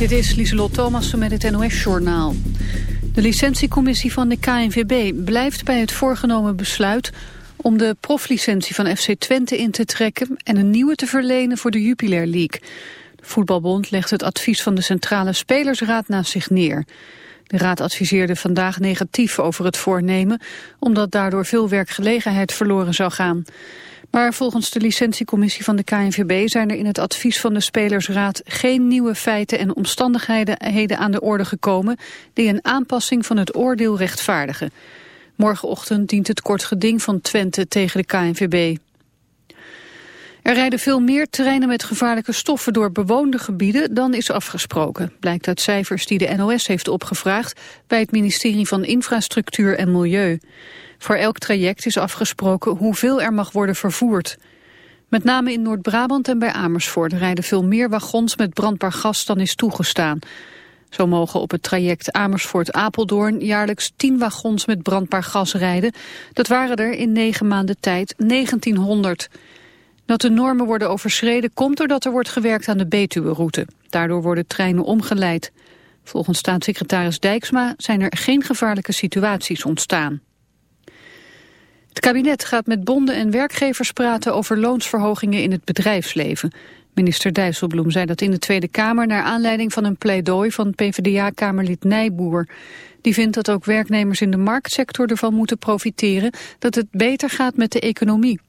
Dit is Lieselot Thomassen met het NOS-journaal. De licentiecommissie van de KNVB blijft bij het voorgenomen besluit... om de proflicentie van FC Twente in te trekken... en een nieuwe te verlenen voor de Jupiler League. De voetbalbond legt het advies van de Centrale Spelersraad naast zich neer. De raad adviseerde vandaag negatief over het voornemen... omdat daardoor veel werkgelegenheid verloren zou gaan... Maar volgens de licentiecommissie van de KNVB zijn er in het advies van de Spelersraad geen nieuwe feiten en omstandigheden aan de orde gekomen die een aanpassing van het oordeel rechtvaardigen. Morgenochtend dient het kort geding van Twente tegen de KNVB. Er rijden veel meer treinen met gevaarlijke stoffen door bewoonde gebieden dan is afgesproken. Blijkt uit cijfers die de NOS heeft opgevraagd bij het ministerie van Infrastructuur en Milieu. Voor elk traject is afgesproken hoeveel er mag worden vervoerd. Met name in Noord-Brabant en bij Amersfoort rijden veel meer wagons met brandbaar gas dan is toegestaan. Zo mogen op het traject Amersfoort-Apeldoorn jaarlijks 10 wagons met brandbaar gas rijden. Dat waren er in negen maanden tijd 1900. Dat de normen worden overschreden komt doordat er wordt gewerkt aan de Betuwe-route. Daardoor worden treinen omgeleid. Volgens staatssecretaris Dijksma zijn er geen gevaarlijke situaties ontstaan. Het kabinet gaat met bonden en werkgevers praten over loonsverhogingen in het bedrijfsleven. Minister Dijsselbloem zei dat in de Tweede Kamer naar aanleiding van een pleidooi van PvdA-kamerlid Nijboer. Die vindt dat ook werknemers in de marktsector ervan moeten profiteren dat het beter gaat met de economie.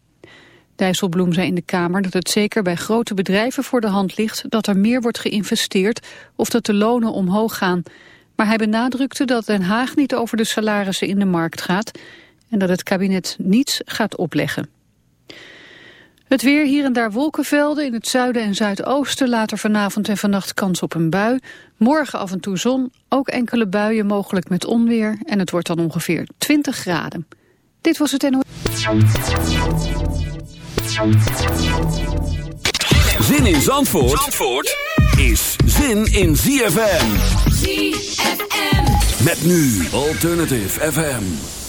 Dijsselbloem zei in de Kamer dat het zeker bij grote bedrijven voor de hand ligt dat er meer wordt geïnvesteerd of dat de lonen omhoog gaan. Maar hij benadrukte dat Den Haag niet over de salarissen in de markt gaat en dat het kabinet niets gaat opleggen. Het weer, hier en daar wolkenvelden, in het zuiden en zuidoosten later vanavond en vannacht kans op een bui. Morgen af en toe zon, ook enkele buien mogelijk met onweer en het wordt dan ongeveer 20 graden. Dit was het NO. Zin in Zandvoort, Zandvoort is zin in ZFM. ZFM. Met nu Alternative FM.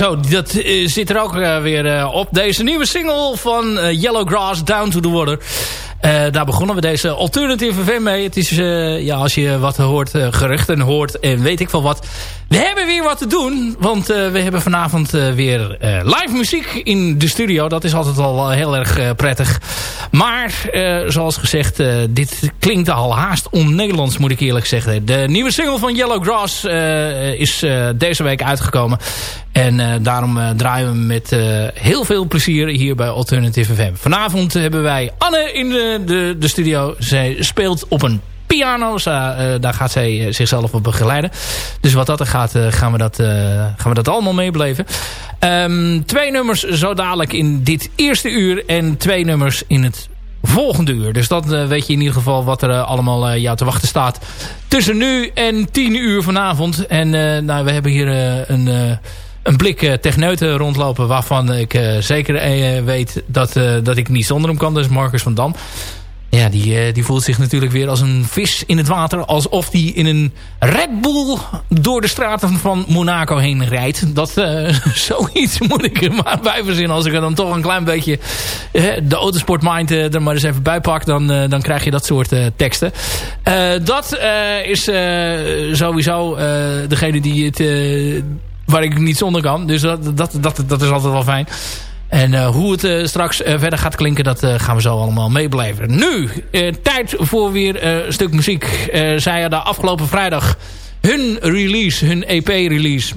Zo, dat zit er ook weer op. Deze nieuwe single van Yellow Grass, Down to the Water. Daar begonnen we deze Alternative FM mee. Het is, ja, als je wat hoort, geruchten hoort en weet ik wel wat. We hebben weer wat te doen, want we hebben vanavond weer live muziek in de studio. Dat is altijd al heel erg prettig. Maar, zoals gezegd, dit klinkt al haast on-Nederlands, moet ik eerlijk zeggen. De nieuwe single van Yellow Grass is deze week uitgekomen. En daarom draaien we met heel veel plezier hier bij Alternative FM. Vanavond hebben wij Anne in de de, studio. Zij speelt op een piano. Uh, daar gaat zij uh, zichzelf op begeleiden. Dus wat dat er gaat, uh, gaan, we dat, gaan we dat allemaal meebeleven. Um, twee nummers zo dadelijk in dit eerste uur. En twee nummers in het volgende uur. Dus dat weet je in ieder geval wat er allemaal jou te wachten staat. Tussen nu en tien uur vanavond. En nou, we hebben hier een een blik uh, techneuten rondlopen... waarvan ik uh, zeker uh, weet dat, dat ik niet zonder hem kan. Is Marcus van Dam. Ja, die, die voelt zich natuurlijk weer als een vis in het water. Alsof die in een Red Bull door de straten van Monaco heen rijdt. Dat, zoiets moet ik er maar bij verzinnen. Als ik er dan toch een klein beetje de autosportmind er maar eens even bij pak. Dan, dan krijg je dat soort teksten. dat is sowieso degene die het waar ik niet zonder kan. Dus dat, dat, dat, dat is altijd wel fijn. En uh, hoe het uh, straks uh, verder gaat klinken, dat gaan we zo allemaal meebeleven. Nu, tijd voor weer een stuk muziek. zij hadden afgelopen vrijdag hun release, hun EP-release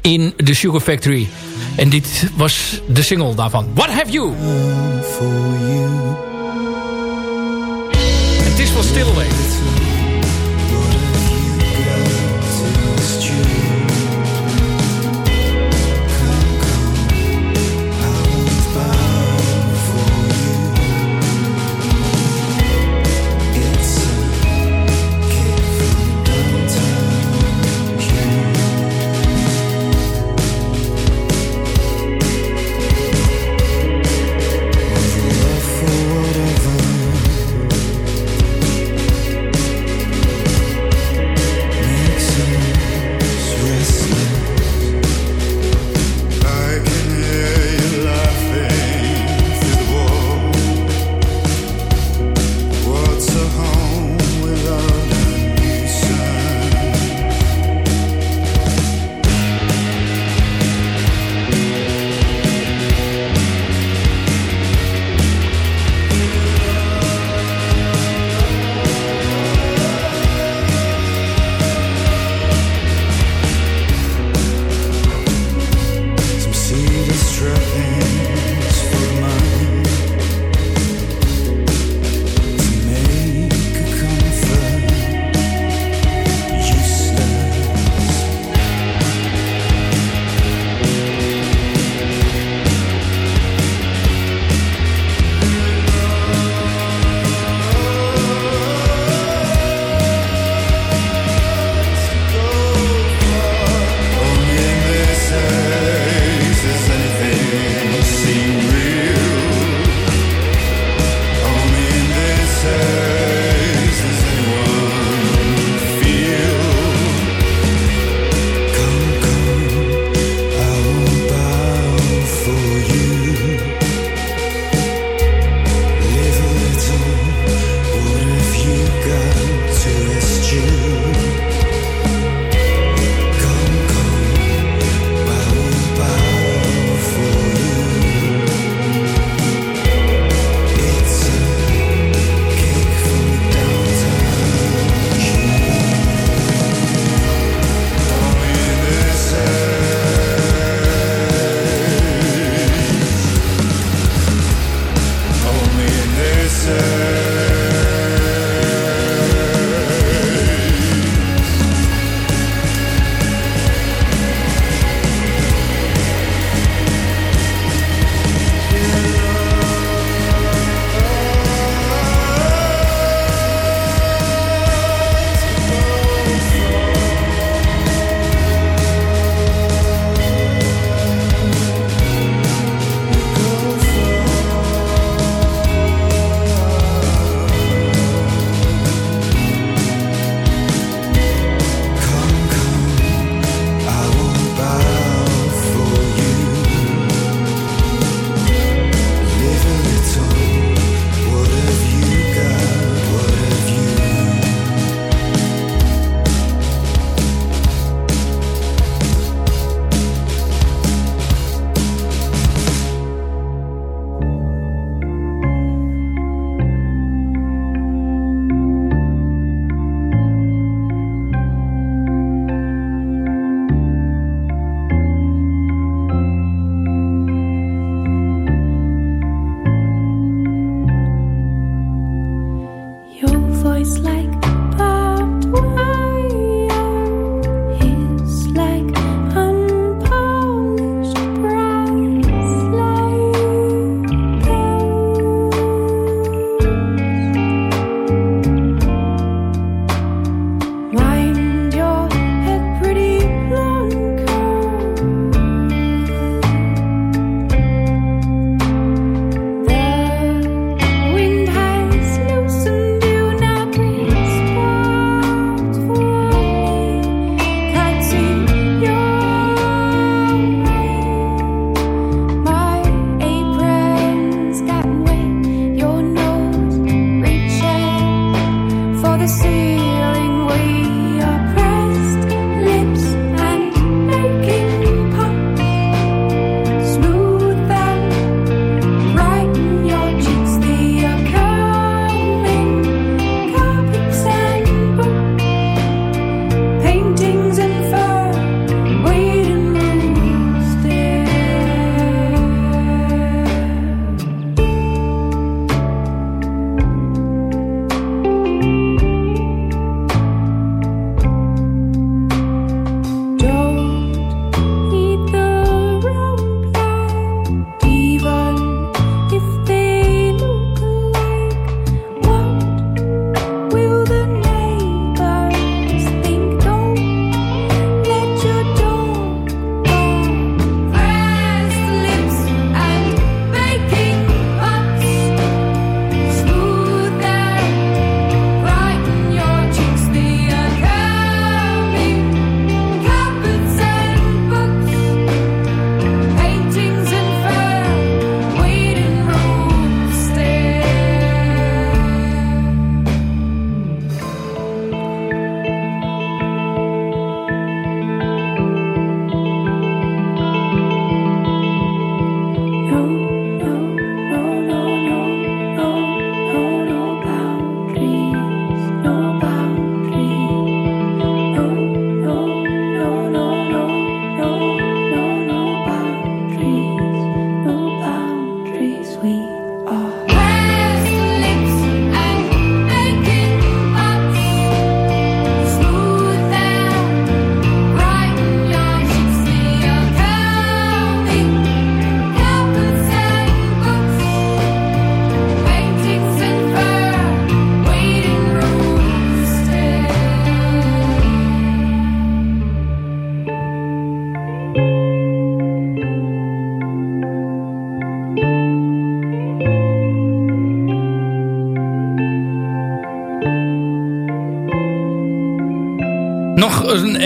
in The Sugar Factory. En dit was de single daarvan. What Have You? For you. Het is van Stillway.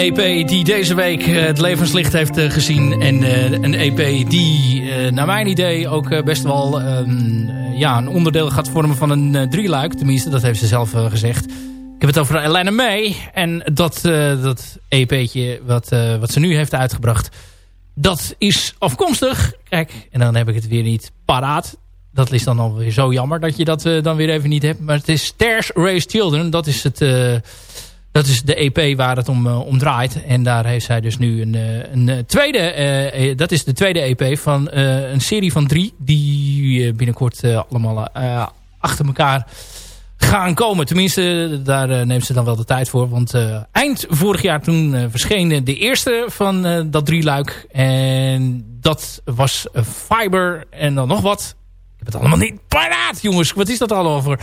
EP die deze week het levenslicht heeft gezien. En een EP die naar mijn idee ook best wel ehm, ja, een onderdeel gaat vormen van een drieluik. Tenminste, dat heeft ze zelf gezegd. Ik heb het over Elena May. En dat, dat EP'tje wat, wat ze nu heeft uitgebracht... Dat is afkomstig. Kijk, en dan heb ik het weer niet paraat. Dat is dan alweer zo jammer dat je dat dan weer even niet hebt. Maar het is Stairs Raised Children. Dat is het... Dat is de EP waar het om, uh, om draait. En daar heeft zij dus nu een, uh, een tweede... Uh, dat is de tweede EP van een serie van drie... die binnenkort allemaal achter elkaar gaan komen. Tenminste, daar neemt ze dan wel de tijd voor. Want eind vorig jaar toen verscheen de eerste van dat drieluik. En dat was Fiber en dan nog wat. Ik heb het allemaal niet paraat, jongens. Wat is dat al over?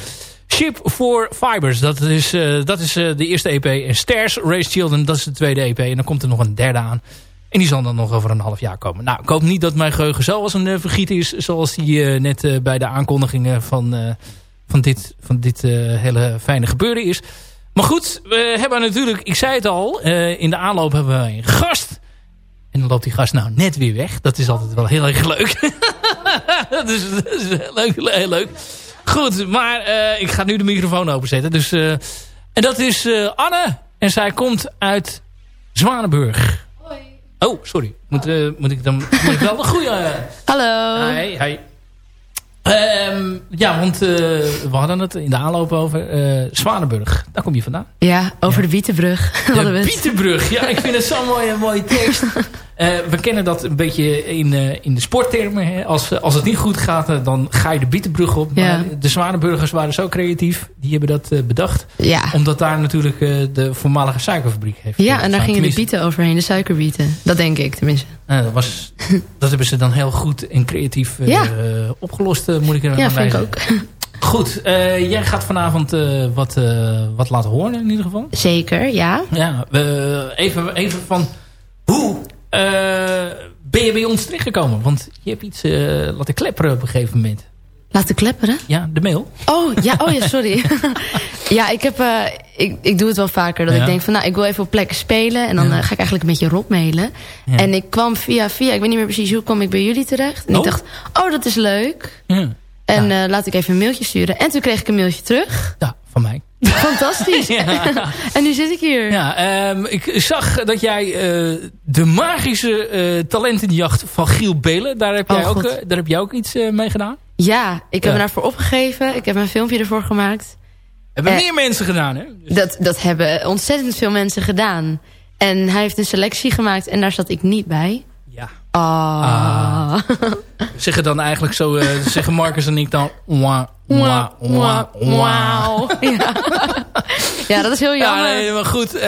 Ship for Fibers, dat is, uh, dat is uh, de eerste EP. En Stairs, Race Children, dat is de tweede EP. En dan komt er nog een derde aan. En die zal dan nog over een half jaar komen. Nou, ik hoop niet dat mijn geheugen zo als een uh, vergiet is. Zoals die net bij de aankondigingen van, van dit, van dit hele fijne gebeuren is. Maar goed, we hebben natuurlijk, ik zei het al, in de aanloop hebben we een gast. En dan loopt die gast nou net weer weg. Dat is altijd wel heel erg leuk. dat, is, dat is heel leuk, heel leuk. Goed, maar uh, ik ga nu de microfoon openzetten. Dus, uh, en dat is uh, Anne. En zij komt uit Zwanenburg. Hoi. Oh, sorry. Moet, moet ik dan moet ik wel een goede... Hallo. Hi, hi. Um, ja, want uh, we hadden het in de aanloop over uh, Zwanenburg. Daar kom je vandaan. Ja, over ja. de Bietenbrug. De Bietenbrug, ja. Ik vind het zo'n mooie, mooie tekst. Uh, we kennen dat een beetje in, in de sporttermen. Hè. Als, als het niet goed gaat, dan ga je de Bietenbrug op. Maar ja. de Zwanenburgers waren zo creatief. Die hebben dat bedacht. Ja. Omdat daar natuurlijk de voormalige suikerfabriek heeft Ja, en daar gingen de bieten overheen. De suikerbieten. Dat denk ik tenminste. dat, was, dat hebben ze dan heel goed en creatief ja. opgelost moet ik er Ja, vind ik ook. Goed, uh, jij gaat vanavond uh, wat, uh, wat laten horen in ieder geval. Zeker, ja. ja even, even van hoe ben je bij ons terechtgekomen? Want je hebt iets laten klepperen op een gegeven moment. Laten klepperen? Ja, de mail. Oh, ja, oh ja sorry. ja, ik, heb, ik, ik doe het wel vaker. Dat ja. ik denk van, nou, ik wil even op plekken spelen. En dan ja. ga ik eigenlijk een beetje rondmailen. Ja. En ik kwam via, via, ik weet niet meer precies hoe kwam ik bij jullie terecht. En oh. ik dacht, oh, dat is leuk. En uh, laat ik even een mailtje sturen. En toen kreeg ik een mailtje terug. Ja, van mij. Fantastisch. en nu zit ik hier. Ja, um, ik zag dat jij uh, de magische uh, talentenjacht van Giel Belen... daar heb, jij, oh, ook, daar heb jij ook iets mee gedaan? Ja, ik heb me daarvoor opgegeven. Ik heb een filmpje ervoor gemaakt. Hebben meer mensen gedaan, hè? Dus... Dat, dat hebben ontzettend veel mensen gedaan. En hij heeft een selectie gemaakt en daar zat ik niet bij. Ah. ah. Zeggen dan eigenlijk zo, uh, zeggen Marcus en ik dan... Wah, wah, wauw. Ja. dat is heel jammer. Ja, nee, maar goed, uh,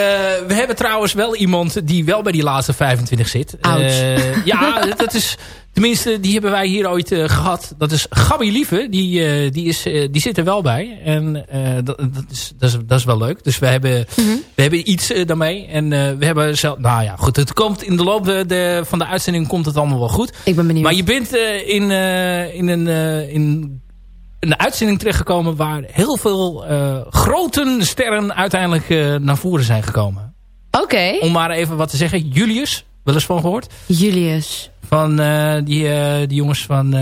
we hebben trouwens wel iemand die wel bij die laatste 25 zit. Uh, ja, dat is... Tenminste, die hebben wij hier ooit uh, gehad. Dat is Gabby Lieve. Die, die, is, die zit er wel bij. En dat, dat, is, dat, is, dat is wel leuk. Dus we hebben, mm -hmm. we hebben iets daarmee. En we hebben zelf... Nou ja, goed. Het komt in de loop de, de, van de uitzending komt het allemaal wel goed. Ik ben benieuwd. Maar je bent in, in, een, in een uitzending terechtgekomen... waar heel veel grote sterren uiteindelijk naar voren zijn gekomen. Oké. Okay. Om maar even wat te zeggen. Julius, wel eens van gehoord? Julius. Van uh, die, die jongens van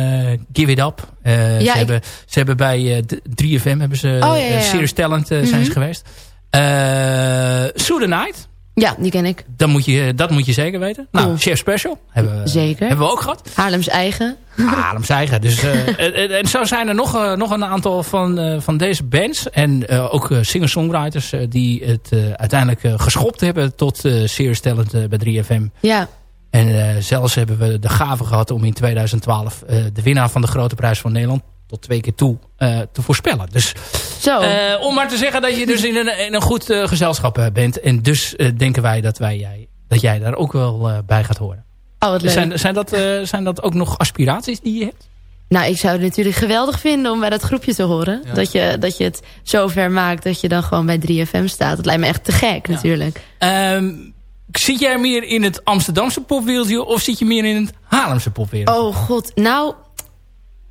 Give It Up. Ja, ze, ik... hebben, ze hebben bij 3FM hebben ze oh, ja, ja, Serious Talent mm -hmm. zijn ze geweest. Uh, the Night. Ja, die ken ik. Dat moet je, dat moet je zeker weten. Nou, cool. Chef Special hebben, zeker. hebben we ook gehad. Haarlems eigen. Haarlems eigen. Dus, en, en zo zijn er nog, nog een aantal van, van deze bands. En ook singer-songwriters die het uiteindelijk geschopt hebben tot Serious Talent bij 3FM. Ja. En uh, zelfs hebben we de gave gehad om in 2012 uh, de winnaar van de Grote Prijs van Nederland tot twee keer toe uh, te voorspellen. Dus Zo. om maar te zeggen dat je dus in een, in een goed gezelschap bent. En dus denken wij dat, wij jij, dat jij daar ook wel bij gaat horen. Oh, wat leuk. Zijn, zijn, dat, zijn dat ook nog aspiraties die je hebt? Nou, ik zou het natuurlijk geweldig vinden om bij dat groepje te horen. Ja. Dat, je, dat je het zo ver maakt dat je dan gewoon bij 3FM staat. Dat lijkt me echt te gek ja. natuurlijk. Um, Zit jij meer in het Amsterdamse popwereldje of zit je meer in het Haarlemse popwereldje? Oh god, nou...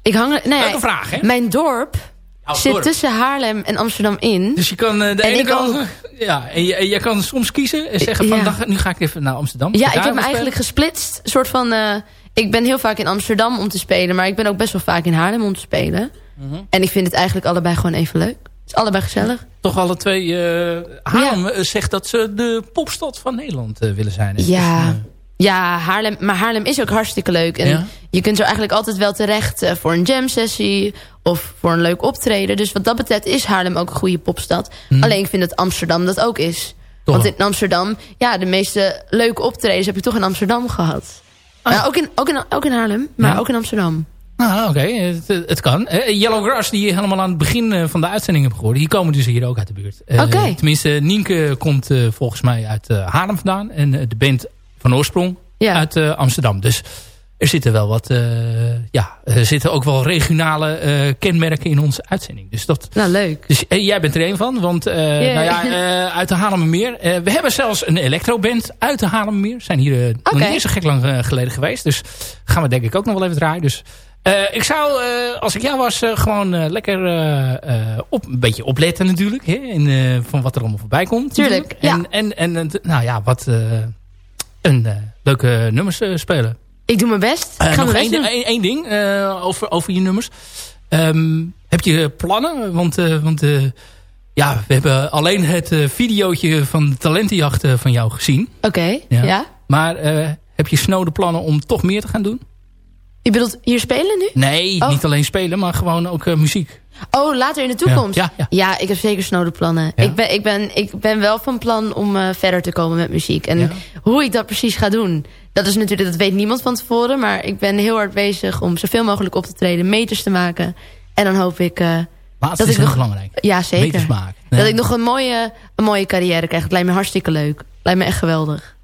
Ik hang, nou ja, Leuke vraag, hè? Mijn dorp zit tussen Haarlem en Amsterdam in. Dus je kan de ene kant... Ja, en je, je kan soms kiezen en zeggen van... Ja. nu ga ik even naar Amsterdam. Ja, ik heb me eigenlijk gesplitst. Een soort van... ik ben heel vaak in Amsterdam om te spelen. Maar ik ben ook best wel vaak in Haarlem om te spelen. Mhm. En ik vind het eigenlijk allebei gewoon even leuk. Het is allebei gezellig. Toch alle twee... Uh, Haarlem zegt dat ze de popstad van Nederland willen zijn. Ja, ja, Haarlem, maar Haarlem is ook hartstikke leuk. En je kunt er eigenlijk altijd wel terecht uh, voor een jam sessie of voor een leuk optreden. Dus wat dat betreft is Haarlem ook een goede popstad. Hmm. Alleen ik vind dat Amsterdam dat ook is. Want in Amsterdam, ja, de meeste leuke optredens heb je toch in Amsterdam gehad. Ah. ook, in, ook, in, ook in Haarlem, maar ook in Amsterdam. Ah, oké. Het, het, kan. Uh, Yellow Grass, die je helemaal aan het begin uh, van de uitzending hebt gehoord... die komen dus hier ook uit de buurt. Uh, oké. Tenminste, Nienke komt volgens mij uit Haarlem vandaan. En de band van oorsprong ja. uit uh, Amsterdam. Dus er zitten wel wat, uh, ja, er zitten ook wel regionale uh, kenmerken in onze uitzending. Dus dat. Nou, leuk. Dus jij bent er een van, want uh, yeah. nou ja, uit de Haarlemmermeer. we hebben zelfs een electroband uit de Haarlemmermeer. Zijn hier okay. nog niet zo gek lang geleden geweest. Dus gaan we denk ik ook nog wel even draaien. Dus ik zou, als ik jou was, gewoon lekker op, een beetje opletten natuurlijk. Hè, in, van wat er allemaal voorbij komt. Tuurlijk. En, en, en nou ja, wat een uh, leuke nummers uh, spelen. Ik doe mijn best. Ik ga nog één ding over, over je nummers. Um, heb je plannen? Want, want ja, we hebben alleen het videootje van de talentenjacht van jou gezien. Oké, ja. ja. Maar heb je snode plannen om toch meer te gaan doen? Je bedoelt hier spelen nu? Nee, oh. niet alleen spelen, maar gewoon ook uh, muziek. Oh, later in de toekomst? Ja, ja, ja. ik heb zeker snode plannen. Ik, ben, ik, ben, ik ben wel van plan om uh, verder te komen met muziek. En hoe ik dat precies ga doen, dat is natuurlijk, dat weet niemand van tevoren. Maar ik ben heel hard bezig om zoveel mogelijk op te treden, meters te maken. En dan hoop ik... Uh, dat is ik nog belangrijk. Ja, zeker. Dat ik nog een mooie, een mooie carrière krijg. Het lijkt me hartstikke leuk. Lijkt me echt geweldig.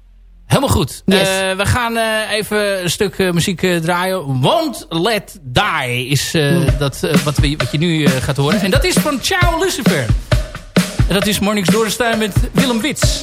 Helemaal goed. Yes. Uh, we gaan uh, even een stuk uh, muziek draaien. Won't Let Die is dat, wat, we, wat je nu gaat horen. En dat is van Ciao Lucifer. En dat is Mornings Doorstuin met Willem Wits.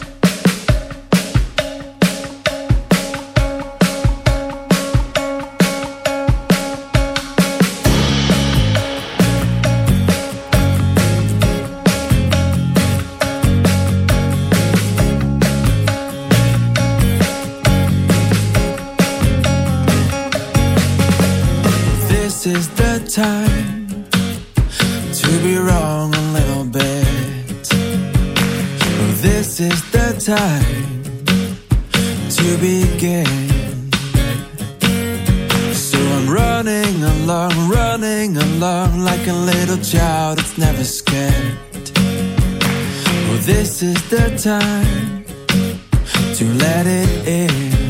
Time to be wrong a little bit. This is the time to begin. So I'm running along, running along like a little child that's never scared. This is the time to let it in.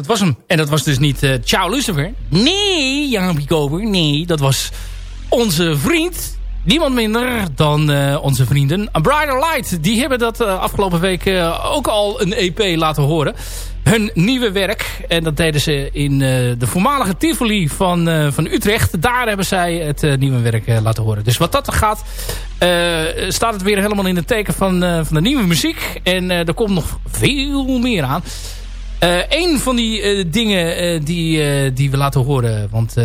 Dat was hem. En dat was dus niet Ciao Lucifer. Nee, Jaapie Koper. Nee, dat was onze vriend. Niemand minder dan uh, onze vrienden. A Light. Die hebben dat uh, afgelopen week ook al een EP laten horen. Hun nieuwe werk. En dat deden ze in de voormalige Tivoli van, van Utrecht. Daar hebben zij het nieuwe werk laten horen. Dus wat dat gaat, staat het weer helemaal in het teken van, van de nieuwe muziek. En er komt nog veel meer aan. Uh, een van die uh, dingen uh, die, die we laten horen. Want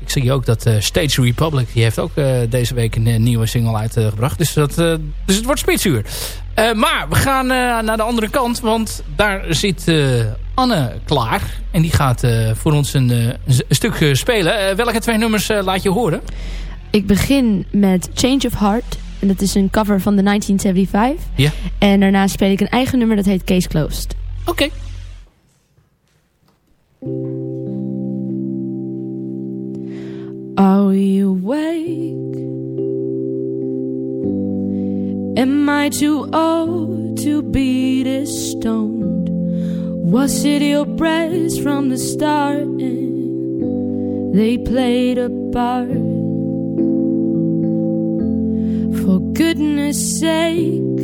ik zie ook dat Stage Republic. Die heeft ook deze week een nieuwe single uitgebracht. dus, dat, dus het wordt spitsuur. maar we gaan naar de andere kant. Want daar zit Anne klaar. En die gaat voor ons een, een stuk spelen. welke twee nummers laat je horen? Ik begin met Change of Heart. En dat is een cover van de 1975. Ja. En daarna speel ik een eigen nummer dat heet Case Closed. Oké. Are we awake? Am I too old to be stoned? Was it your breath from the start they played a part? For goodness sake,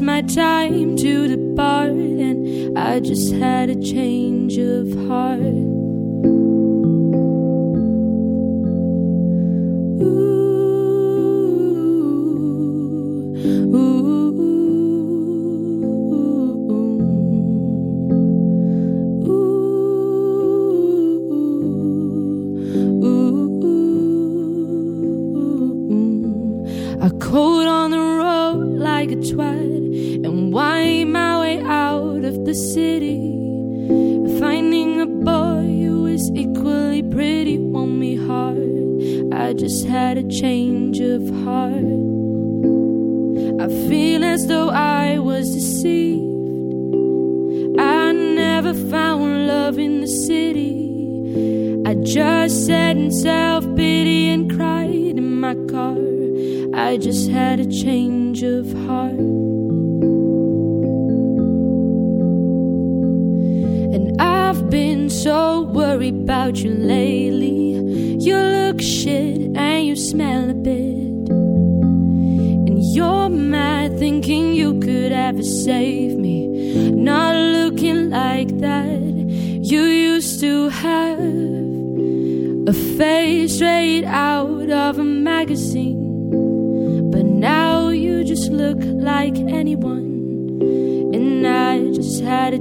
my time to depart, and I just had a change of heart.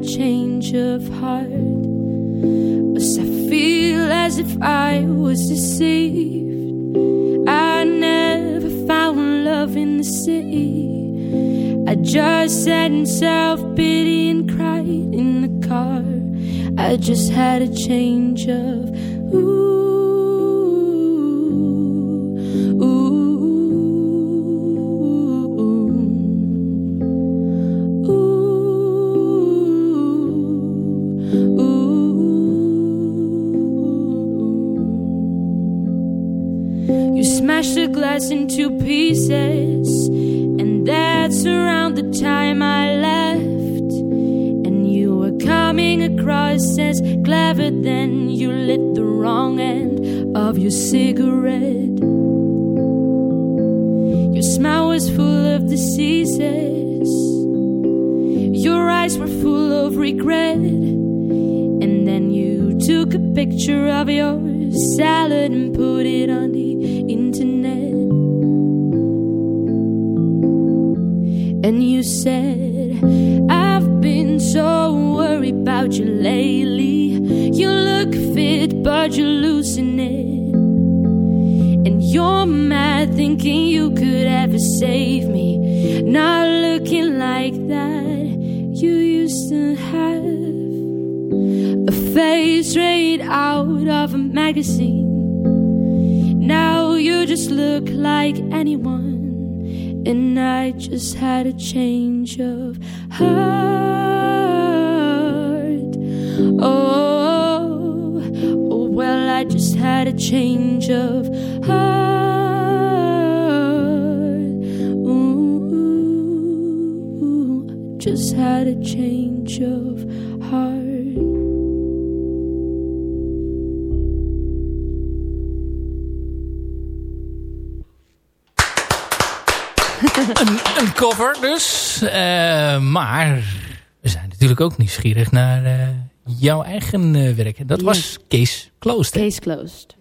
change of heart. Cause I feel as if I was deceived. I never found love in the city. I just sat in self pity and cried in the car. I just had a change of ooh. Glass into pieces, and that's around the time I left. And you were coming across as clever then you lit the wrong end of your cigarette. Your smile was full of diseases, your eyes were full of regret. And then you took a picture of your salad and put it on lately. You look fit, but you're losing it. And you're mad, thinking you could ever save me. Not looking like that. You used to have a face straight out of a magazine. Now you just look like anyone. And I just had a change of heart. a change of heart. Ooh, just had a change of heart. Een, een, cover dus. Uh, maar we zijn natuurlijk ook nieuwsgierig naar uh, jouw eigen uh, werk. Dat yes. was Case Closed. Case Closed.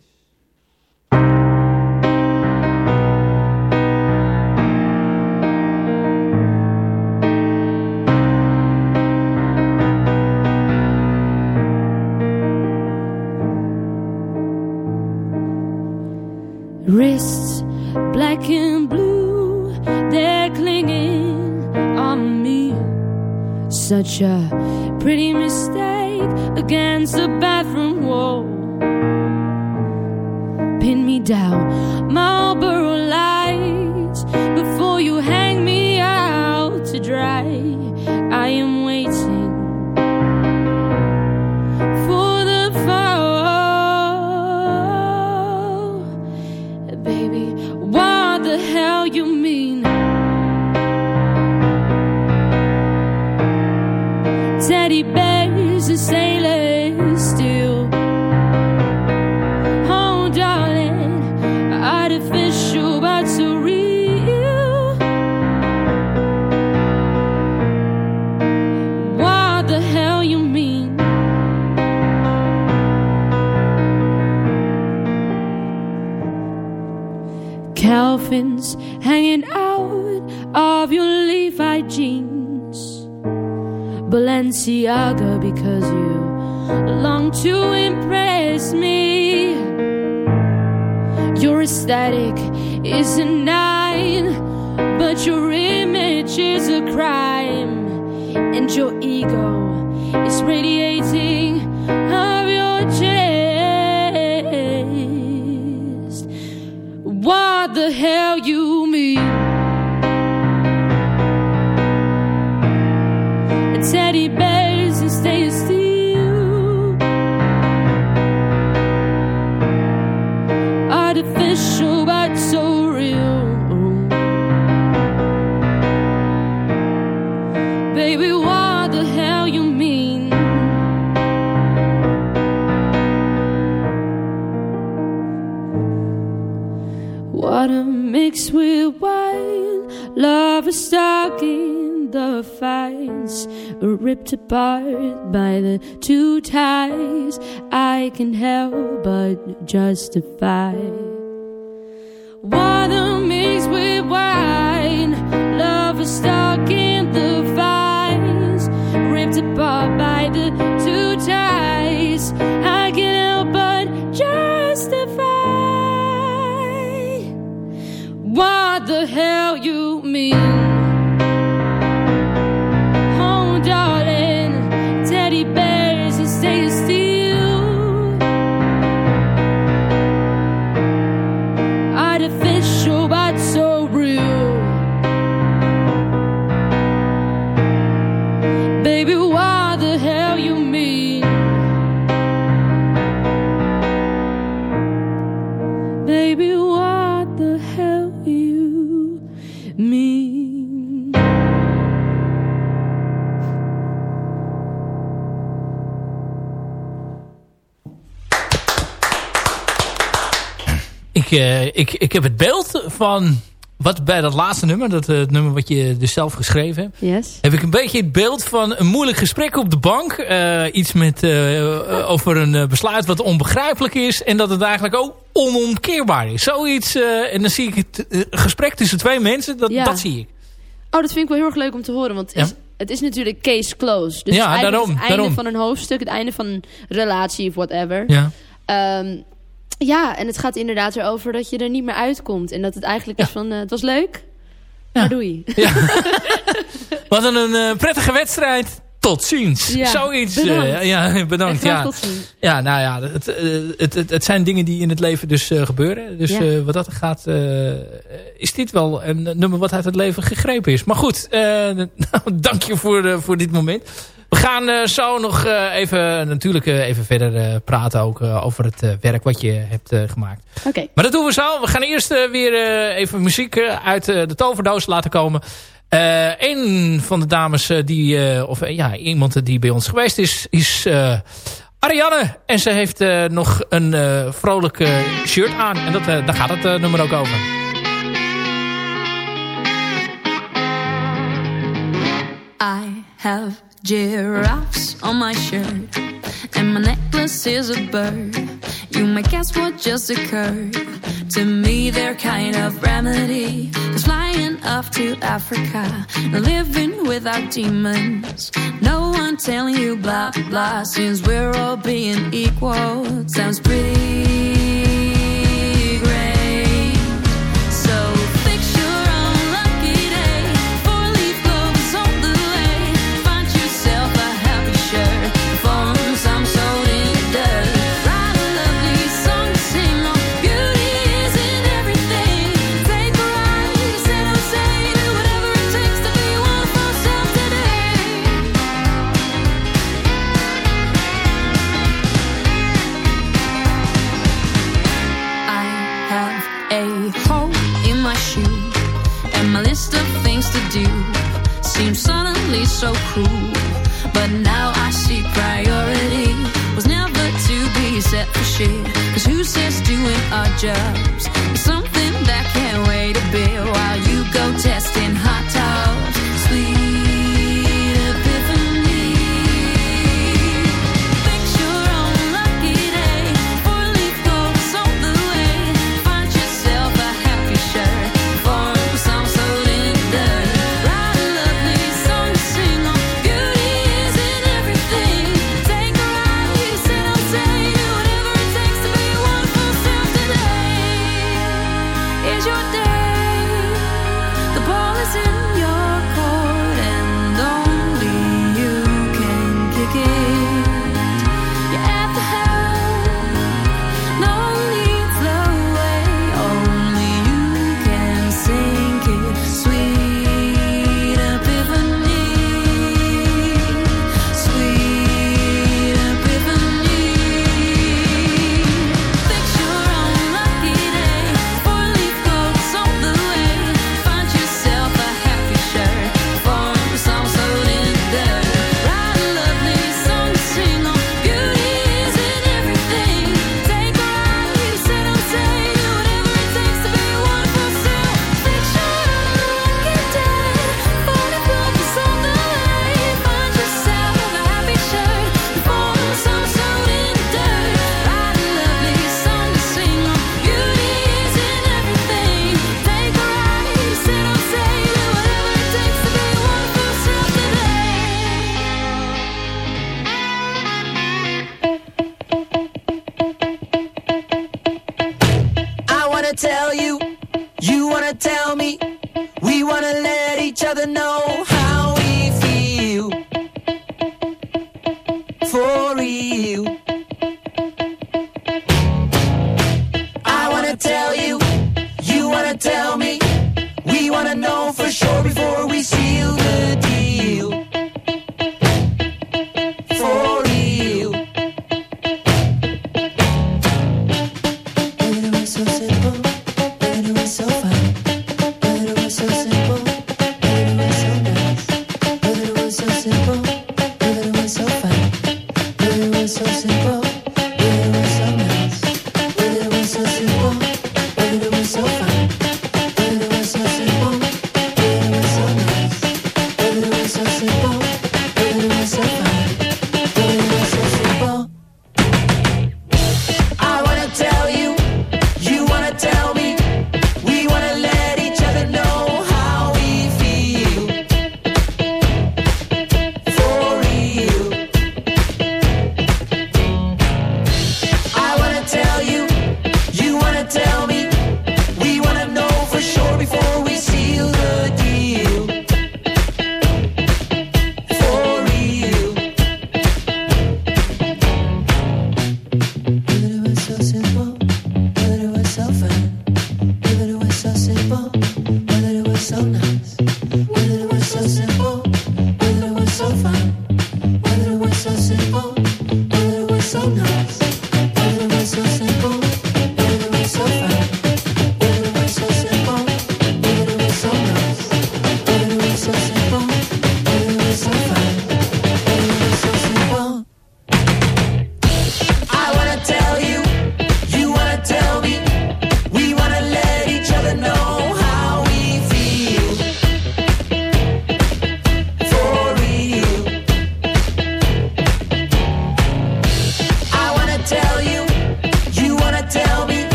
Wrists black and blue, they're clinging on me. Such a pretty mistake against the bathroom wall. Pin me down, Marlboro Balenciaga because you long to impress me. Your aesthetic is a nine, but your image is a crime, and your ego is radiating of your chest. What the hell you love stuck in the fights, ripped apart by the two ties. I can help but justify. Water mixed Ik, uh, ik, ik heb het beeld van wat bij dat laatste nummer, dat uh, het nummer wat je dus zelf geschreven hebt, Yes. heb ik een beetje het beeld van een moeilijk gesprek op de bank. Uh, iets met, over een besluit wat onbegrijpelijk is en dat het eigenlijk ook onomkeerbaar is. Zoiets, en dan zie ik het gesprek tussen twee mensen, dat, Ja. dat zie ik. Oh, dat vind ik wel heel erg leuk om te horen. Want het, is, het natuurlijk case closed. Dus Ja, eigenlijk daarom, het einde daarom. van een hoofdstuk, het einde van een relatie of whatever. Ja. Ehm, ja, en het gaat inderdaad erover dat je er niet meer uitkomt. En dat het eigenlijk is van, eh, het was leuk, Ja. maar doei. Ja. Wat een, eh, prettige wedstrijd. Tot ziens. Ja, Zoiets. eh, bedankt. ja, bedankt. Ja. tot ziens. ja, nou ja, het, het, het, het zijn dingen die in het leven dus gebeuren. Dus Ja. wat dat gaat, is dit wel een nummer wat uit het leven gegrepen is. Maar goed, nou, dank je voor, voor dit moment. We gaan eh, zo nog eh, even, natuurlijk eh, even verder eh, praten ook eh, over het werk wat je hebt eh, gemaakt. Oké. Maar dat doen we zo. We gaan eerst weer eh, even muziek uit eh, de toverdoos laten komen. een van de dames die, of ja, iemand die bij ons geweest is, is Ariane. En ze heeft nog een vrolijk shirt aan. En dat, daar gaat het nummer ook over. I have giraffes on my shirt And my necklace is a bird. You might guess what just occurred To me they're kind of remedy Cause flying off to Africa Living without demons. No one telling you blah blah Since we're all being equal. Sounds pretty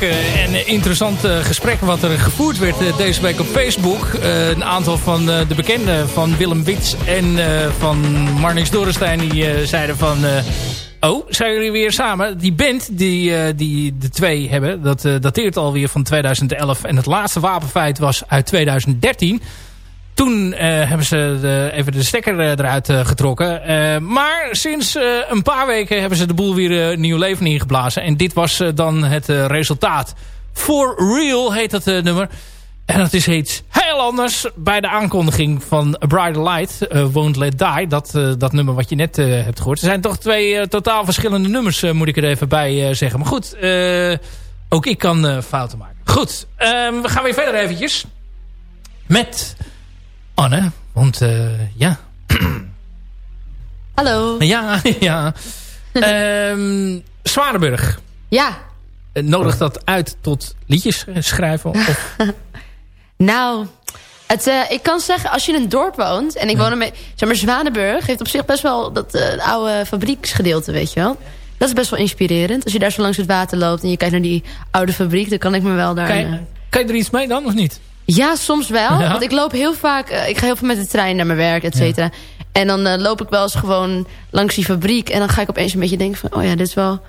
leuk en interessant eh, gesprek wat er gevoerd werd eh, deze week op Facebook. Eh, een aantal van de bekenden van Willem Wits en van Marnix Dorenstein die zeiden van... oh, zijn jullie weer samen? Die band die, die de twee hebben, dat dateert alweer van 2011. En het laatste wapenfeit was uit 2013 toen uh, hebben ze de, even de stekker uh, eruit uh, getrokken. maar sinds een paar weken hebben ze de boel weer nieuw leven ingeblazen. En dit was dan het resultaat. For Real heet dat nummer. En dat is iets heel anders bij de aankondiging van A Light, Won't Let Die. Dat, dat nummer wat je net hebt gehoord. Er zijn toch twee totaal verschillende nummers, moet ik er even bij zeggen. Maar goed, ook ik kan fouten maken. Goed, ehm, we gaan weer verder eventjes. Met Anne. Want uh, ja. Hallo. Ja, ja. um, Zwaardenburg. Ja. Eh, nodig dat uit tot liedjes schrijven? Of? nou, het, uh, ik kan zeggen, als je in een dorp woont... en ik ja. woon in... Zeg maar, Zwanenburg heeft op zich best wel dat uh, oude fabrieksgedeelte, weet je wel. Dat is best wel inspirerend. Als je daar zo langs het water loopt en je kijkt naar die oude fabriek... dan kan ik me wel daar... Kan je, kan je er iets mee dan, of niet? Ja, soms wel. Want ik loop heel vaak... Uh, ik ga heel veel met de trein naar mijn werk, et cetera. En dan uh, loop ik wel eens gewoon langs die fabriek. En dan ga ik opeens een beetje denken van... Oh ja, dit is wel, dit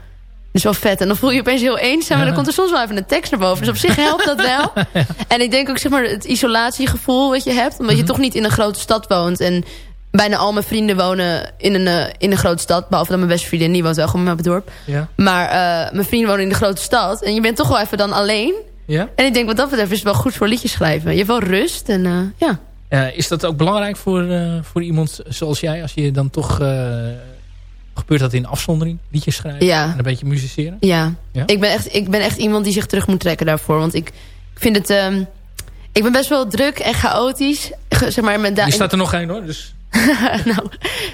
is wel vet. En dan voel je je opeens heel eenzaam. En dan komt er soms wel even een tekst naar boven. Dus op zich helpt dat wel. En ik denk ook zeg maar het isolatiegevoel wat je hebt. Omdat je mhm. toch niet in een grote stad woont. En bijna al mijn vrienden wonen in een, uh, in een grote stad. Behalve dan mijn beste vriendin, die woont wel gewoon op het dorp. Ja. Maar mijn vrienden wonen in de grote stad. En je bent toch wel even dan alleen... Ja? En ik denk wat dat betreft is het wel goed voor liedjes schrijven. Je hebt wel rust en uh, ja. Uh, is dat ook belangrijk voor, uh, voor iemand zoals jij? Als je dan toch... gebeurt dat in afzondering? Liedjes schrijven ja. en een beetje musiceren? Ja. ja. Ik, ben echt, ik ben echt iemand die zich terug moet trekken daarvoor. Want ik vind het... Um, ik ben best wel druk en chaotisch. Zeg maar, met je staat er nog geen hoor, dus... nou,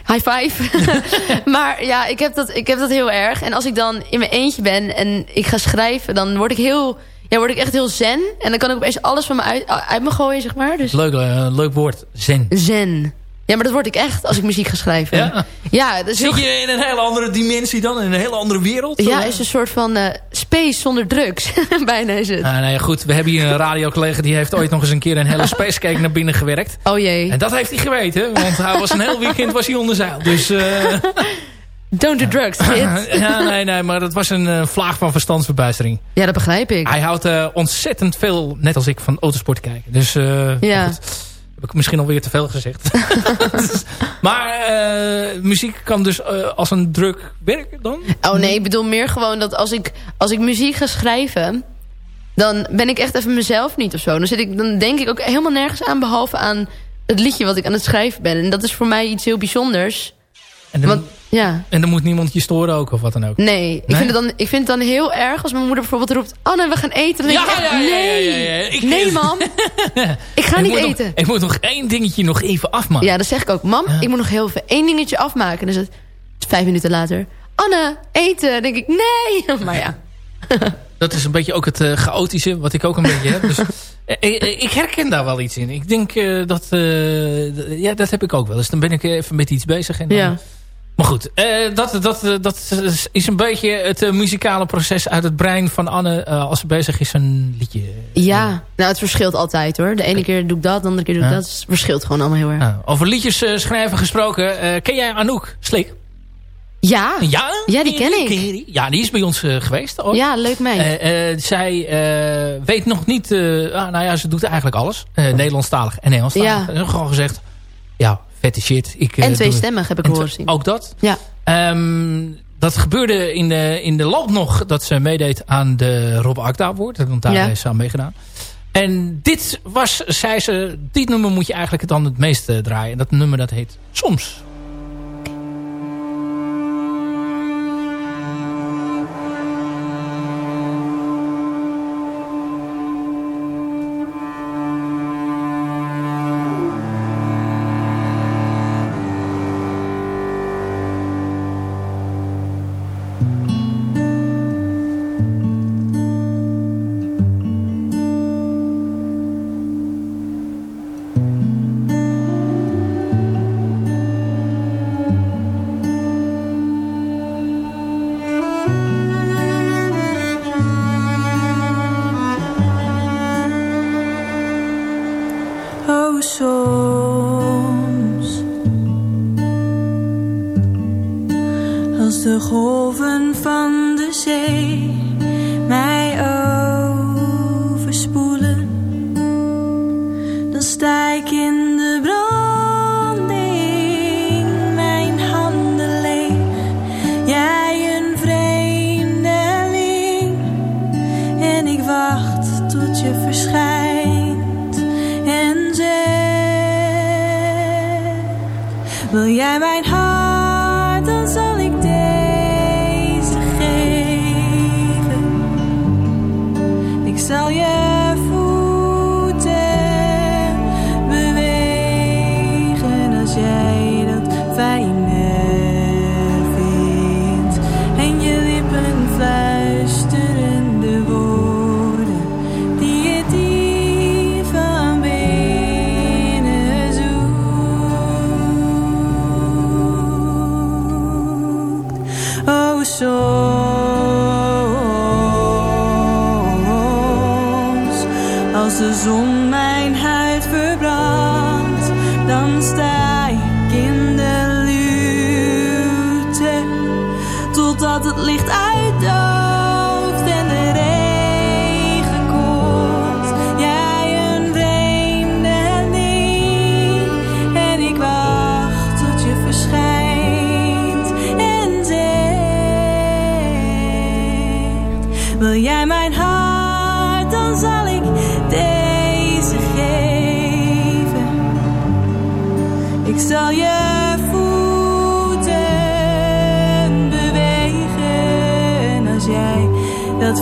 high five. maar ja, ik heb, dat, ik heb dat heel erg. En als ik dan in mijn eentje ben en ik ga schrijven... dan word ik heel ja, word ik echt heel zen. En dan kan ik opeens alles van me uit, uit me gooien, zeg maar. Dus... Leuk, uh, leuk woord, zen. Zen. Ja, maar dat word ik echt als ik muziek ga schrijven. Ja? ja dus Zit je in een hele andere dimensie dan? In een hele andere wereld? Ja, is een soort van uh, space zonder drugs. Bijna is het. Ah, nou ja, goed. We hebben hier een radiocollega die heeft ooit nog eens een keer een hele space cake naar binnen gewerkt. Oh jee. En dat heeft hij geweten. Want hij was een heel weekend was hij onder zeil. Dus... Don't do drugs, ja, nee, nee, maar dat was een uh, vlaag van verstandsverbijstering. Ja, dat begrijp ik. Hij houdt uh, ontzettend veel, net als ik, van autosport kijken. Dus uh, ja. heb ik misschien alweer te veel gezegd. maar muziek kan dus als een druk werken dan? Oh nee, ik bedoel meer gewoon dat als ik, als ik muziek ga schrijven... dan ben ik echt even mezelf niet of zo. Dan, zit ik, dan denk ik ook helemaal nergens aan... behalve aan het liedje wat ik aan het schrijven ben. En dat is voor mij iets heel bijzonders... En dan, Want, ja. en dan moet niemand je storen ook of wat dan ook? Nee, Ik, vind het dan, ik vind het dan heel erg als mijn moeder bijvoorbeeld roept... Anne, we gaan eten. Dan ja, ja, nee, ja, ja, Ik, nee mam, ik ga niet eten. ik moet nog één dingetje nog even afmaken. Ja, dat zeg ik ook. Mam, ik moet nog heel even één dingetje afmaken. Dus het, vijf minuten later... Anne, eten. Dan denk ik, nee. Maar ja. dat is een beetje ook het uh, chaotische wat ik ook een beetje heb. Dus, uh, ik herken daar wel iets in. Ik denk uh, dat... ja, dat heb ik ook wel. Dus dan ben ik even met iets bezig. En dan, ja. Maar goed, uh, dat, dat, dat is een beetje het uh, muzikale proces uit het brein van Anne uh, als ze bezig is een liedje. Ja, nou het verschilt altijd hoor. De ene keer doe ik dat, de andere keer doe ik dat. Het verschilt gewoon allemaal heel erg. Over liedjes schrijven gesproken. ken jij Anouk Slik? Ja, ja, ja die ken ik. Ja, die is bij ons geweest. Ook. Ja, leuk mee. zij weet nog niet... ah, nou ja, ze doet eigenlijk alles. Nederlandstalig en Nederlandstalig. Ja. Gewoon gezegd... Ja, vette shit. Ik, en twee stemmen heb ik horen zien. Ook dat? Ja. Um, dat gebeurde in de, in de land nog dat ze meedeed aan de Rob Akda Award. Want daar ja. heeft ze aan meegedaan. En dit was, zei ze, dit nummer moet je eigenlijk dan het meeste draaien. En dat nummer dat heet Soms. soms. Als de golven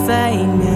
fame.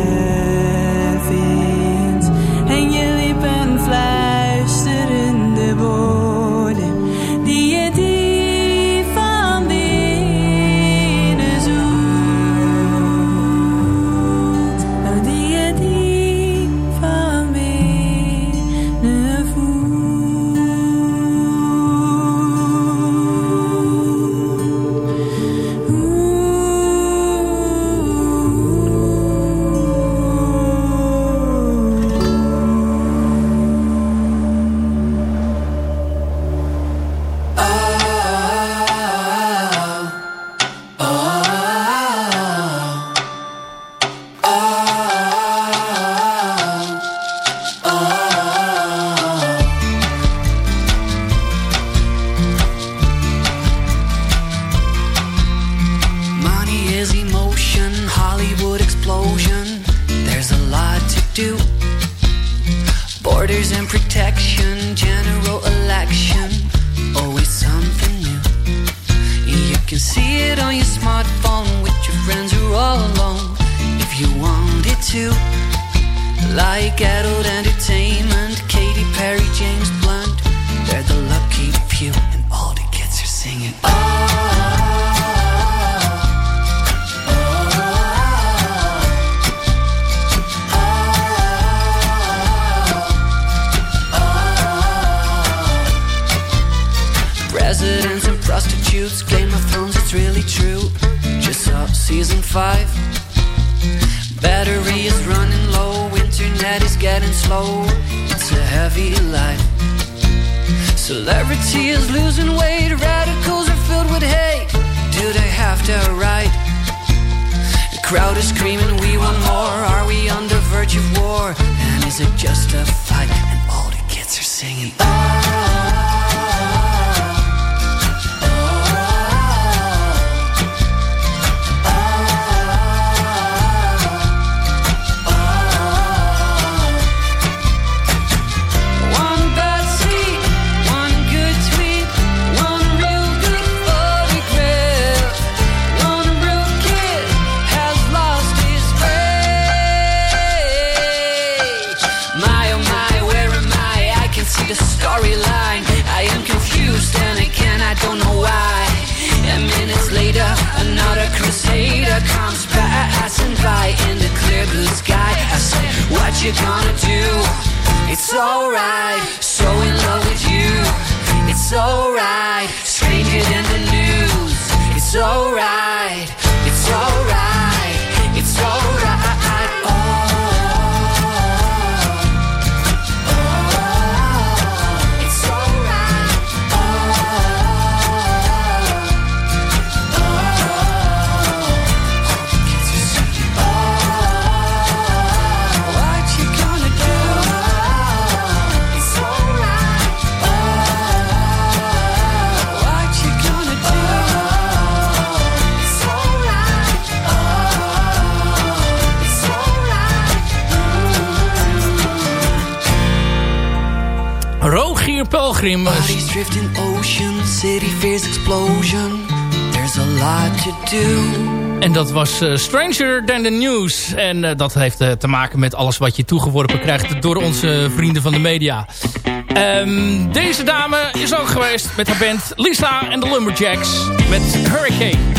getting slow. It's a heavy life. Celebrity is losing weight. Radicals are filled with hate. Do they have to right? The crowd is screaming, we want more. Are we on the verge of war? And is it just a fight? And all the kids are singing, oh. You gonna do? It's alright, so in love with you. It's alright, stranger than the news. It's alright, En dat was eh, Stranger Than The News. En eh, dat heeft eh, te maken met alles wat je toegeworpen krijgt... door onze vrienden van de media. Ehm, deze dame is ook geweest met haar band Lisa en de Lumberjacks. Met Hurricane.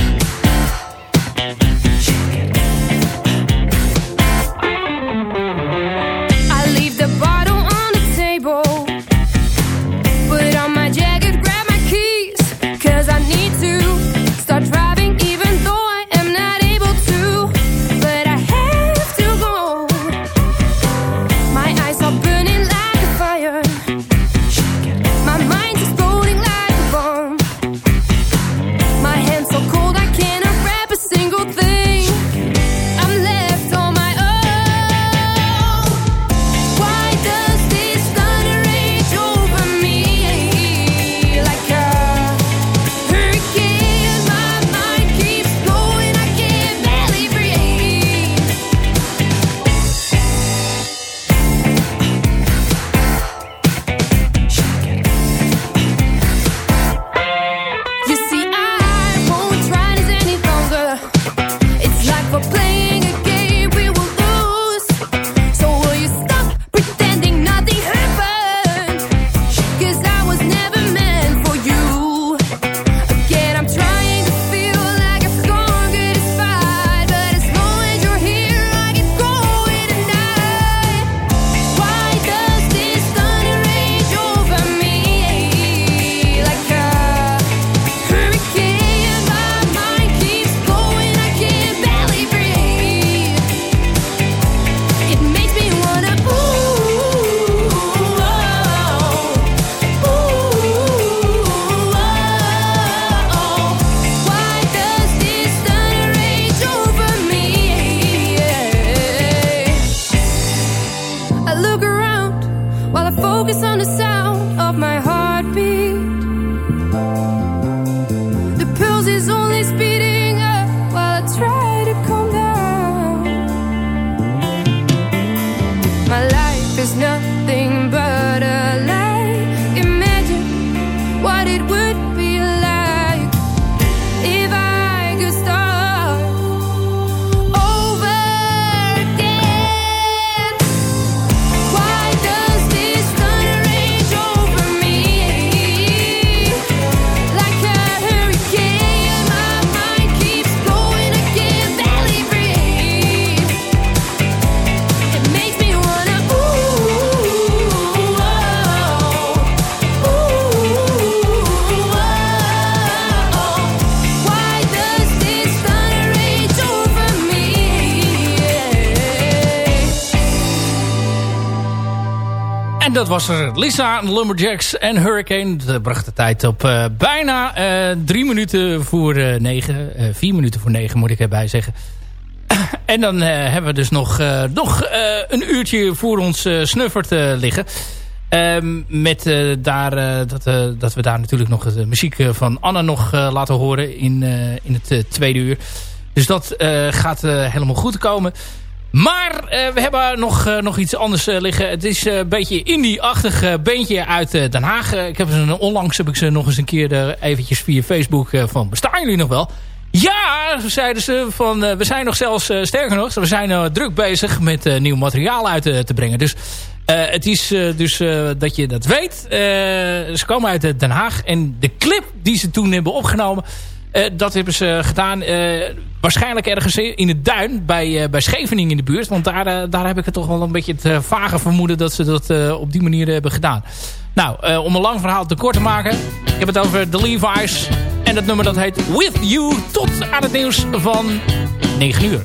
Was er Lisa, Lumberjacks en Hurricane. Dat bracht de tijd op eh, bijna eh, drie minuten voor eh, negen. Vier minuten voor negen moet ik erbij zeggen. en dan hebben we dus nog, nog een uurtje voor ons snuffert liggen. Ehm, met daar, dat, dat we daar natuurlijk nog de muziek van Anna nog laten horen in, in het tweede uur. Dus dat gaat helemaal goed komen. Maar eh, we hebben nog, eh, nog iets anders eh, liggen. Het is een beetje indie-achtig beentje uit Den Haag. Ik heb ze, onlangs heb ik ze nog eens een keer eventjes via Facebook van... Bestaan jullie nog wel? Ja, zeiden ze. Van, we zijn nog zelfs, sterker nog, we zijn druk bezig met nieuw materiaal uit te brengen. Dus het is dus dat je dat weet. Ze komen uit Den Haag. En de clip die ze toen hebben opgenomen... dat hebben ze gedaan. waarschijnlijk ergens in het duin bij, bij Scheveningen in de buurt. Want daar, daar heb ik het toch wel een beetje het vage vermoeden dat ze dat op die manier hebben gedaan. Nou, om een lang verhaal te kort te maken. Ik heb het over The Levi's. En dat nummer dat heet With You. Tot aan het nieuws van 9 uur.